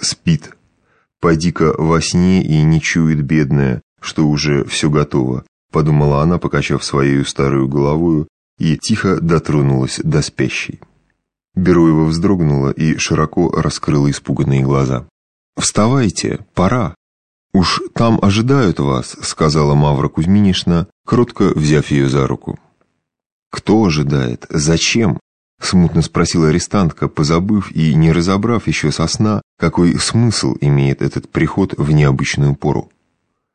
спит. Пойди-ка во сне и не чует бедная, что уже все готово, подумала она, покачав своей старую головою, и тихо дотронулась до спящей. Бероева вздрогнула и широко раскрыла испуганные глаза. «Вставайте, пора!» «Уж там ожидают вас», — сказала Мавра Кузьминишна, кротко взяв ее за руку. «Кто ожидает? Зачем?» — смутно спросила арестантка, позабыв и не разобрав еще со сна, какой смысл имеет этот приход в необычную пору.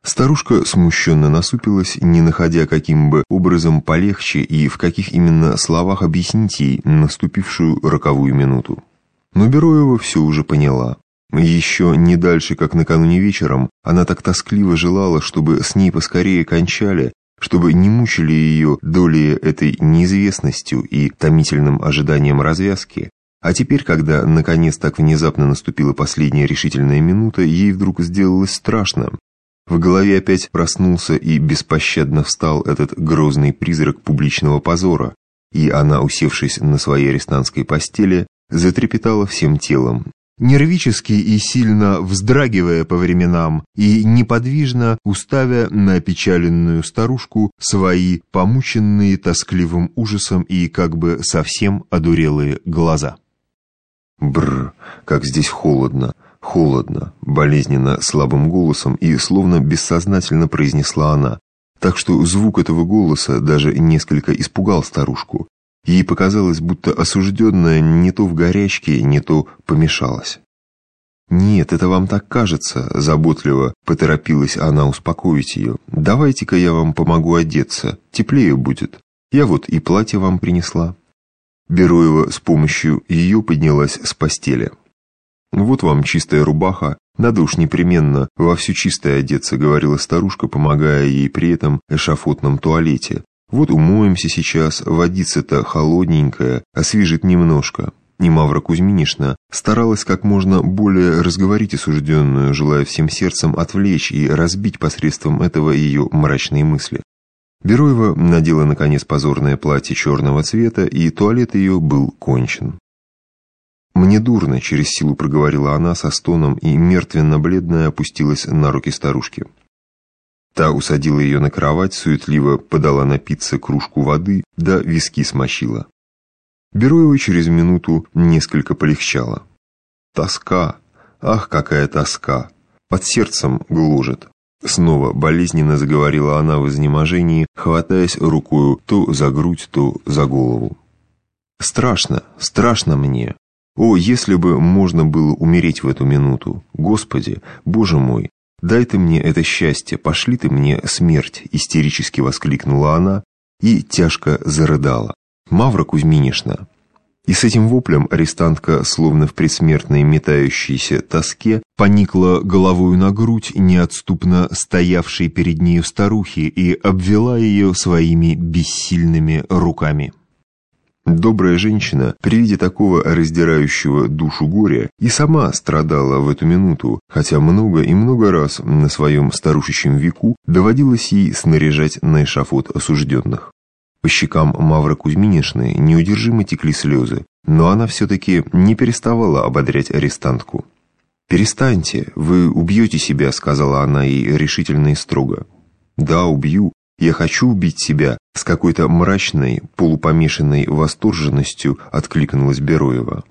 Старушка смущенно насупилась, не находя каким бы образом полегче и в каких именно словах объяснить ей наступившую роковую минуту. Но Бероева все уже поняла. Еще не дальше, как накануне вечером, она так тоскливо желала, чтобы с ней поскорее кончали, чтобы не мучили ее доли этой неизвестностью и томительным ожиданием развязки, а теперь, когда наконец так внезапно наступила последняя решительная минута, ей вдруг сделалось страшно. В голове опять проснулся и беспощадно встал этот грозный призрак публичного позора, и она, усевшись на своей арестантской постели, затрепетала всем телом, нервически и сильно вздрагивая по временам и неподвижно уставя на опечаленную старушку свои помученные тоскливым ужасом и как бы совсем одурелые глаза. Бр, как здесь холодно, холодно, болезненно слабым голосом и словно бессознательно произнесла она, так что звук этого голоса даже несколько испугал старушку, Ей показалось, будто осужденная не то в горячке, не то помешалась. «Нет, это вам так кажется», — заботливо поторопилась она успокоить ее. «Давайте-ка я вам помогу одеться, теплее будет. Я вот и платье вам принесла». Бероева с помощью ее поднялась с постели. «Вот вам чистая рубаха, надо уж непременно во все чистое одеться», — говорила старушка, помогая ей при этом эшафотном туалете, вот умоемся сейчас, водица-то холодненькая, освежит немножко. И Мавра Кузьминишна старалась как можно более разговорить осужденную, желая всем сердцем отвлечь и разбить посредством этого ее мрачные мысли. Бероева надела, наконец, позорное платье черного цвета, и туалет ее был кончен. «Мне дурно», — через силу проговорила она со стоном, и мертвенно-бледная опустилась на руки старушки. Та усадила ее на кровать, суетливо подала напиться кружку воды, да виски смочила. Бероева через минуту несколько полегчало. Тоска, ах, какая тоска, под сердцем гложет. Снова болезненно заговорила она в изнеможении, хватаясь рукою то за грудь, то за голову. «Страшно, страшно мне. О, если бы можно было умереть в эту минуту! Господи, Боже мой, «Дай ты мне это счастье, пошли ты мне смерть!» — истерически воскликнула она и тяжко зарыдала. «Мавра Кузьминишна!» И с этим воплем арестантка, словно в предсмертной метающейся тоске, поникла головою на грудь неотступно стоявшей перед нею старухи и обвела ее своими бессильными руками. Добрая женщина при виде такого раздирающего душу горя и сама страдала в эту минуту, хотя много и много раз на своем старушечьем веку доводилось ей снаряжать на эшафот осужденных. По щекам Мавры Кузьминишны неудержимо текли слезы, но она все-таки не переставала ободрять арестантку. «Перестаньте, вы убьете себя», — сказала она ей решительно и строго. «Да, убью, я хочу убить себя, с какой-то мрачной, полупомешанной восторженностью откликнулась Бероева.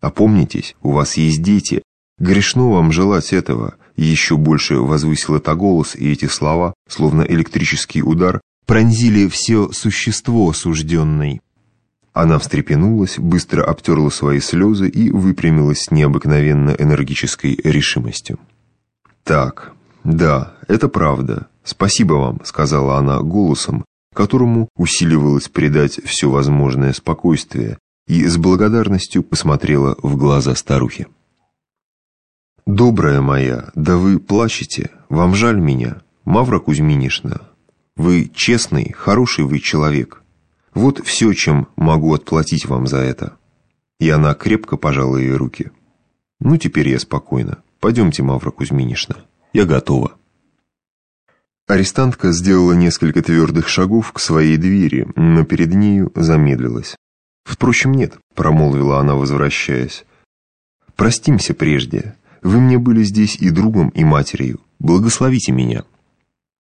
Опомнитесь, у вас есть дети. Грешно вам желать этого. еще больше возвысила та голос, и эти слова, словно электрический удар, пронзили все существо осужденной. Она встрепенулась, быстро обтерла свои слезы и выпрямилась с необыкновенно энергической решимостью. «Так, да, это правда. «Спасибо вам», — сказала она голосом, которому усиливалось придать все возможное спокойствие, и с благодарностью посмотрела в глаза старухи. «Добрая моя, да вы плачете, вам жаль меня, Мавра Кузьминишна. Вы честный, хороший вы человек. Вот все, чем могу отплатить вам за это». И она крепко пожала ей руки. «Ну, теперь я спокойна. Пойдемте, Мавра Кузьминишна, я готова». Арестантка сделала несколько твердых шагов к своей двери, но перед нею замедлилась. «Впрочем, нет», — промолвила она, возвращаясь. «Простимся прежде. Вы мне были здесь и другом, и матерью. Благословите меня».